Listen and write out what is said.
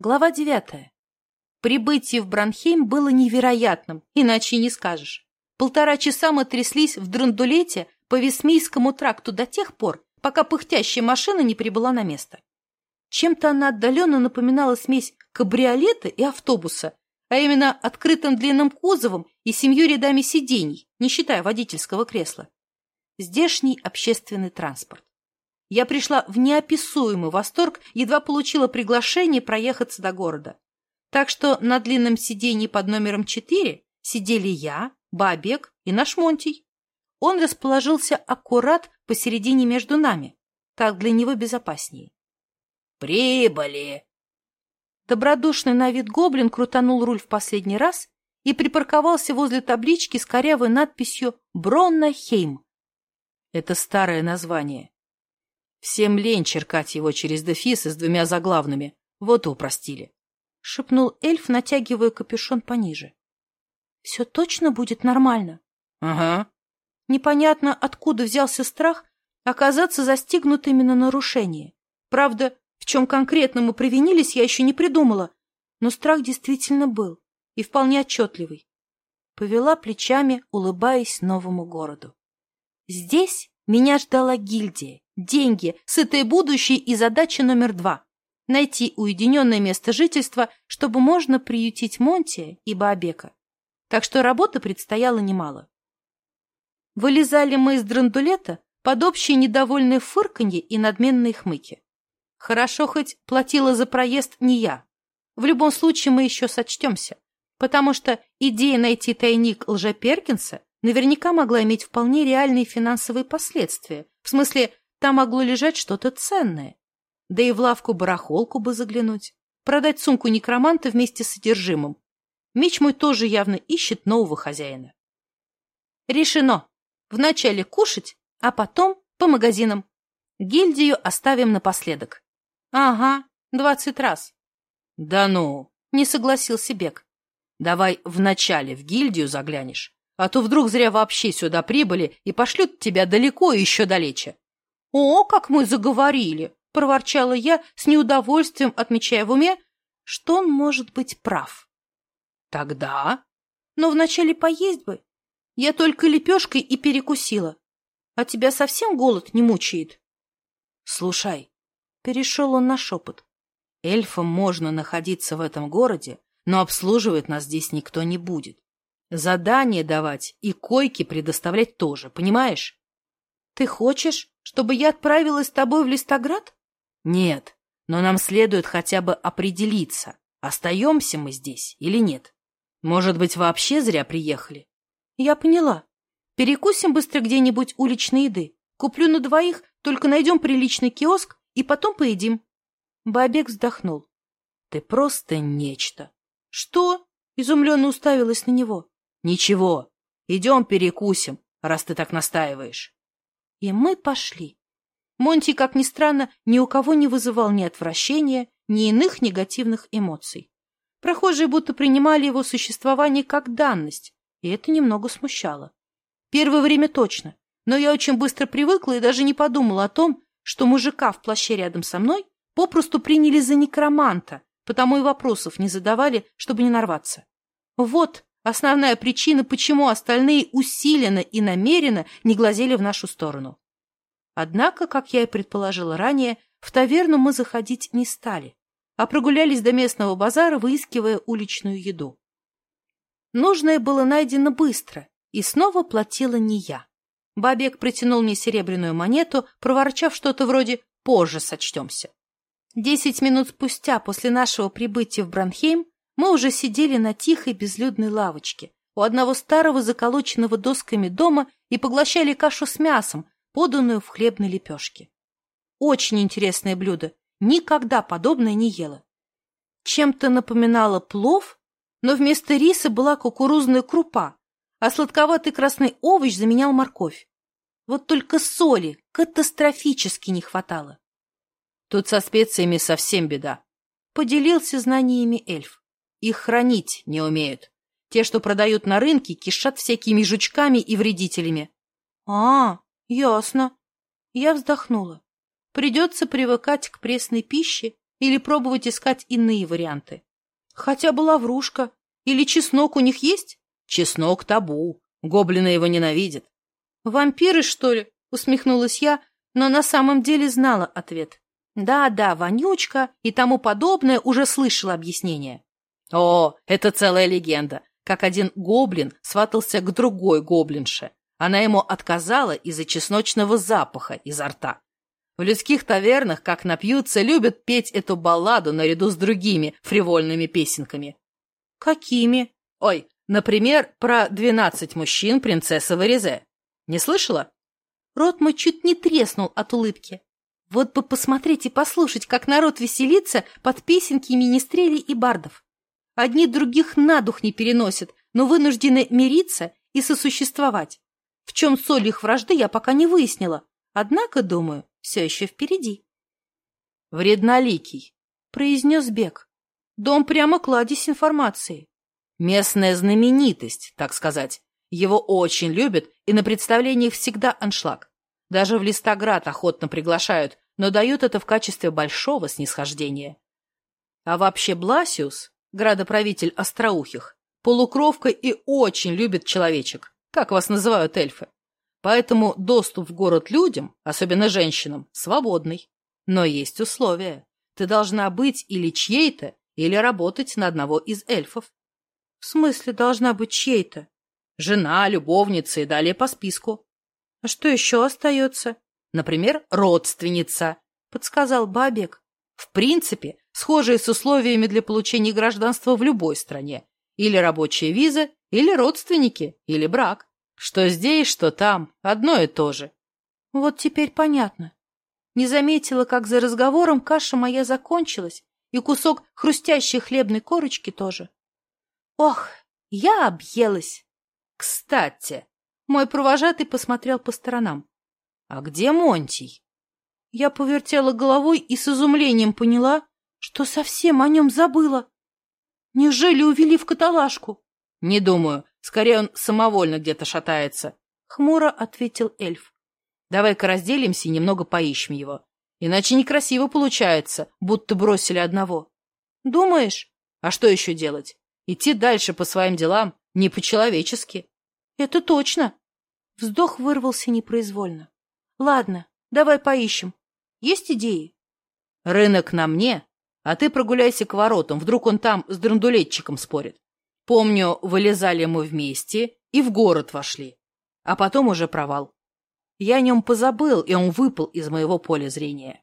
Глава девятая Прибытие в Бранхейм было невероятным, иначе не скажешь. Полтора часа мы тряслись в драндулете по Весмийскому тракту до тех пор, пока пыхтящая машина не прибыла на место. Чем-то она отдаленно напоминала смесь кабриолета и автобуса, а именно открытым длинным кузовом и семью рядами сидений, не считая водительского кресла. Здешний общественный транспорт. Я пришла в неописуемый восторг, едва получила приглашение проехаться до города. Так что на длинном сиденье под номером 4 сидели я, Бабек и наш Монтий. Он расположился аккурат посередине между нами. Так для него безопаснее. «Прибыли!» Добродушный на вид гоблин крутанул руль в последний раз и припарковался возле таблички с корявой надписью «Бронна Хейм». Это старое название. Всем лень черкать его через дефисы с двумя заглавными. Вот и упростили. Шепнул эльф, натягивая капюшон пониже. Все точно будет нормально? Ага. Непонятно, откуда взялся страх оказаться застигнутыми на нарушении. Правда, в чем конкретно мы привинились, я еще не придумала. Но страх действительно был. И вполне отчетливый. Повела плечами, улыбаясь новому городу. Здесь меня ждала гильдия деньги, сытое будущее и задача номер два – найти уединенное место жительства, чтобы можно приютить Монтия и Баобека. Так что работы предстояло немало. Вылезали мы из драндулета под общее недовольное фырканье и надменные хмыки. Хорошо хоть платила за проезд не я. В любом случае мы еще сочтемся, потому что идея найти тайник лжеперкинса наверняка могла иметь вполне реальные финансовые последствия, в смысле – там могло лежать что-то ценное. Да и в лавку-барахолку бы заглянуть. Продать сумку некроманта вместе с содержимым. Меч мой тоже явно ищет нового хозяина. Решено. Вначале кушать, а потом по магазинам. Гильдию оставим напоследок. Ага, двадцать раз. Да ну, не согласился Бек. Давай вначале в гильдию заглянешь, а то вдруг зря вообще сюда прибыли и пошлют тебя далеко и еще далече. — «О, как мы заговорили!» — проворчала я с неудовольствием, отмечая в уме, что он может быть прав. «Тогда?» «Но вначале поесть бы. Я только лепешкой и перекусила. А тебя совсем голод не мучает?» «Слушай», — перешел он на шепот, — «эльфам можно находиться в этом городе, но обслуживать нас здесь никто не будет. Задание давать и койки предоставлять тоже, понимаешь? Ты хочешь, чтобы я отправилась с тобой в Листоград? Нет, но нам следует хотя бы определиться, остаемся мы здесь или нет. Может быть, вообще зря приехали? Я поняла. Перекусим быстро где-нибудь уличной еды. Куплю на двоих, только найдем приличный киоск и потом поедим. Бабек вздохнул. Ты просто нечто. Что? Изумленно уставилась на него. Ничего. Идем перекусим, раз ты так настаиваешь. И мы пошли. Монти, как ни странно, ни у кого не вызывал ни отвращения, ни иных негативных эмоций. Прохожие будто принимали его существование как данность, и это немного смущало. Первое время точно, но я очень быстро привыкла и даже не подумала о том, что мужика в плаще рядом со мной попросту приняли за некроманта, потому и вопросов не задавали, чтобы не нарваться. Основная причина, почему остальные усиленно и намеренно не глазели в нашу сторону. Однако, как я и предположила ранее, в таверну мы заходить не стали, а прогулялись до местного базара, выискивая уличную еду. Нужное было найдено быстро, и снова платила не я. Бабек протянул мне серебряную монету, проворчав что-то вроде «позже сочтемся». Десять минут спустя после нашего прибытия в Бранхейм мы уже сидели на тихой безлюдной лавочке. У одного старого заколоченного досками дома и поглощали кашу с мясом, поданную в хлебной лепешке. Очень интересное блюдо. Никогда подобное не ела. Чем-то напоминало плов, но вместо риса была кукурузная крупа, а сладковатый красный овощ заменял морковь. Вот только соли катастрофически не хватало. Тут со специями совсем беда, — поделился знаниями эльф их хранить не умеют. Те, что продают на рынке, кишат всякими жучками и вредителями. А, ясно. Я вздохнула. Придется привыкать к пресной пище или пробовать искать иные варианты. Хотя бы лаврушка. Или чеснок у них есть? Чеснок табу. Гоблины его ненавидят. Вампиры, что ли? Усмехнулась я, но на самом деле знала ответ. Да-да, вонючка и тому подобное уже слышала объяснение. О, это целая легенда. Как один гоблин сватался к другой гоблинше. Она ему отказала из-за чесночного запаха изо рта. В людских тавернах, как напьются, любят петь эту балладу наряду с другими фривольными песенками. Какими? Ой, например, про двенадцать мужчин принцессы Варизе. Не слышала? Рот мой чуть не треснул от улыбки. Вот бы посмотреть и послушать, как народ веселится под песенки министрелей и бардов. Одни других на дух не переносят, но вынуждены мириться и сосуществовать. В чем соль их вражды, я пока не выяснила. Однако, думаю, все еще впереди. «Вредноликий», — произнес Бек. «Дом прямо кладезь информации». «Местная знаменитость, так сказать. Его очень любят, и на представлениях всегда аншлаг. Даже в Листоград охотно приглашают, но дают это в качестве большого снисхождения. А вообще Бласиус градоправитель Остроухих, полукровка и очень любит человечек, как вас называют эльфы. Поэтому доступ в город людям, особенно женщинам, свободный. Но есть условия. Ты должна быть или чьей-то, или работать на одного из эльфов. В смысле должна быть чьей-то? Жена, любовница и далее по списку. А что еще остается? Например, родственница, подсказал Бабек. В принципе, схожие с условиями для получения гражданства в любой стране. Или рабочая виза, или родственники, или брак. Что здесь, что там, одно и то же. Вот теперь понятно. Не заметила, как за разговором каша моя закончилась, и кусок хрустящей хлебной корочки тоже. Ох, я объелась. Кстати, мой провожатый посмотрел по сторонам. А где Монтий? Я повертела головой и с изумлением поняла, что совсем о нем забыла. Неужели увели в каталажку? Не думаю. Скорее, он самовольно где-то шатается. Хмуро ответил эльф. Давай-ка разделимся и немного поищем его. Иначе некрасиво получается, будто бросили одного. Думаешь? А что еще делать? Идти дальше по своим делам не по-человечески. Это точно. Вздох вырвался непроизвольно. Ладно, давай поищем. Есть идеи? Рынок на мне, а ты прогуляйся к воротам, вдруг он там с драндулетчиком спорит. Помню, вылезали мы вместе и в город вошли, а потом уже провал. Я о нем позабыл, и он выпал из моего поля зрения.